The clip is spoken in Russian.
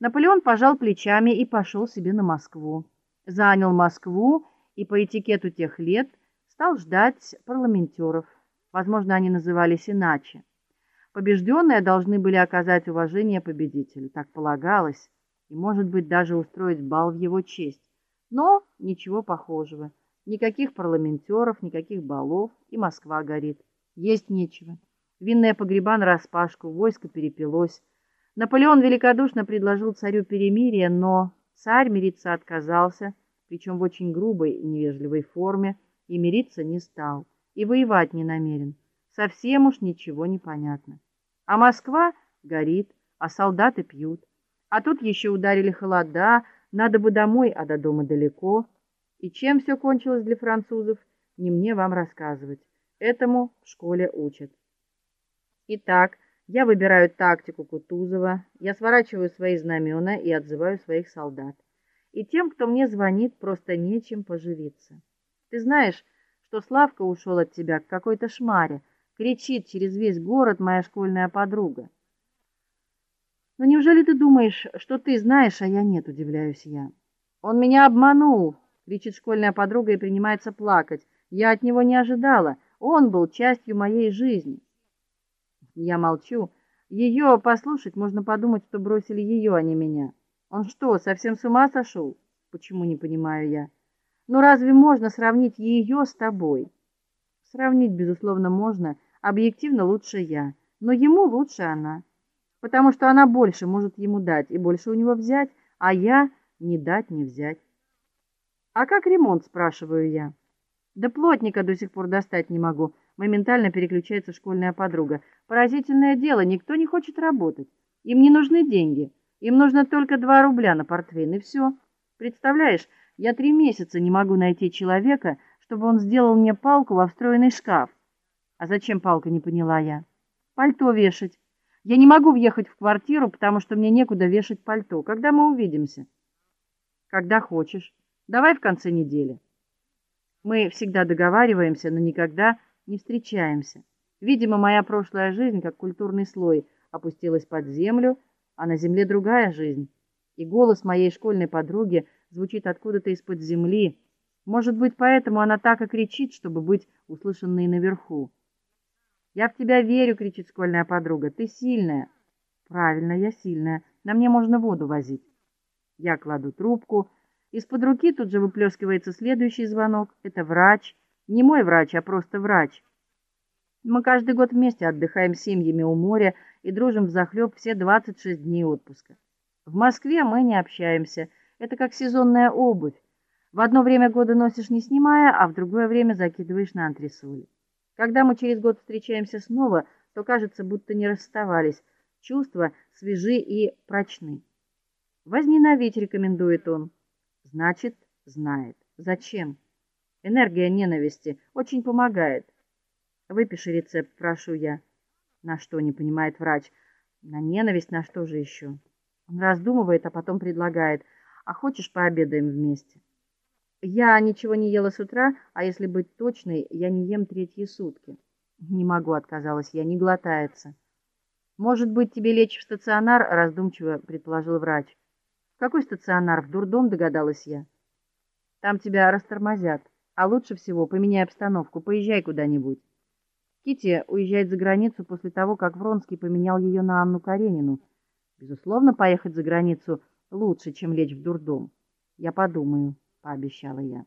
Наполеон пожал плечами и пошел себе на Москву. Занял Москву и по этикету тех лет стал ждать парламентеров. Возможно, они назывались иначе. Побежденные должны были оказать уважение победителю, так полагалось, и, может быть, даже устроить бал в его честь. Но ничего похожего. Никаких парламентеров, никаких балов, и Москва горит. Есть нечего. Винные погреба нараспашку, войско перепилось. Наполеон великодушно предложил царю перемирие, но царь мириться отказался, причем в очень грубой и невежливой форме, и мириться не стал, и воевать не намерен. Совсем уж ничего не понятно. А Москва горит, а солдаты пьют. А тут еще ударили холода, надо бы домой, а до дома далеко. И чем все кончилось для французов, не мне вам рассказывать. Этому в школе учат. Итак, я выбираю тактику Кутузова, я сворачиваю свои знамена и отзываю своих солдат. И тем, кто мне звонит, просто нечем поживиться. Ты знаешь, что Славка ушел от тебя к какой-то шмаре, кричит через весь город моя школьная подруга. Но неужели ты думаешь, что ты знаешь, а я нет, удивляюсь я. Он меня обманул, кричит школьная подруга и принимается плакать. Я от него не ожидала. Он был частью моей жизни. Я молчу. Ее послушать можно подумать, что бросили ее, а не меня. Он что, совсем с ума сошел? Почему не понимаю я? Ну разве можно сравнить ее с тобой? Сравнить безусловно можно, объективно лучше я, но ему лучше она, потому что она больше может ему дать и больше у него взять, а я не дать, не взять. А как ремонт, спрашиваю я. Да плотника до сих пор достать не могу. Моментально переключается школьная подруга. Поразительное дело, никто не хочет работать. Им не нужны деньги. Им нужно только два рубля на портвейн и все. Представляешь, я три месяца не могу найти человека, чтобы он сделал мне палку во встроенный шкаф. А зачем палка, не поняла я. Пальто вешать. Я не могу въехать в квартиру, потому что мне некуда вешать пальто. Когда мы увидимся? Когда хочешь. Давай в конце недели. Мы всегда договариваемся, но никогда не встречаемся. Видимо, моя прошлая жизнь, как культурный слой, опустилась под землю, а на земле другая жизнь. И голос моей школьной подруги звучит откуда-то из-под земли. Может быть, поэтому она так и кричит, чтобы быть услышанной наверху. Я в тебя верю, кричит школьная подруга. Ты сильная. Правильно, я сильная. На мне можно воду возить. Я кладу трубку. Из-под руки тут же выплескивается следующий звонок. Это врач. Не мой врач, а просто врач. Мы каждый год вместе отдыхаем с семьями у моря и дружим взахлеб все 26 дней отпуска. В Москве мы не общаемся. Это как сезонная обувь. В одно время года носишь не снимая, а в другое время закидываешь на антресоли. Когда мы через год встречаемся снова, то кажется, будто не расставались. Чувства свежи и прочны. Возненавидеть рекомендует он. Значит, знает. Зачем? Энергия ненависти очень помогает. Выпиши рецепт, прошу я. На что не понимает врач? На ненависть, на что же еще? Он раздумывает, а потом предлагает: "А хочешь пообедаем вместе?" Я ничего не ела с утра, а если быть точной, я не ем третьи сутки. Не могу, отказалась я, не глотается. Может быть, тебе лечь в стационар, раздумчиво предположил врач. В какой стационар? В дурдом, догадалась я. Там тебя растормозят. А лучше всего поменяй обстановку, поезжай куда-нибудь. Кити уезжает за границу после того, как Вронский поменял ее на Анну Каренину. Безусловно, поехать за границу лучше, чем лечь в дурдом. Я подумаю, пообещала я.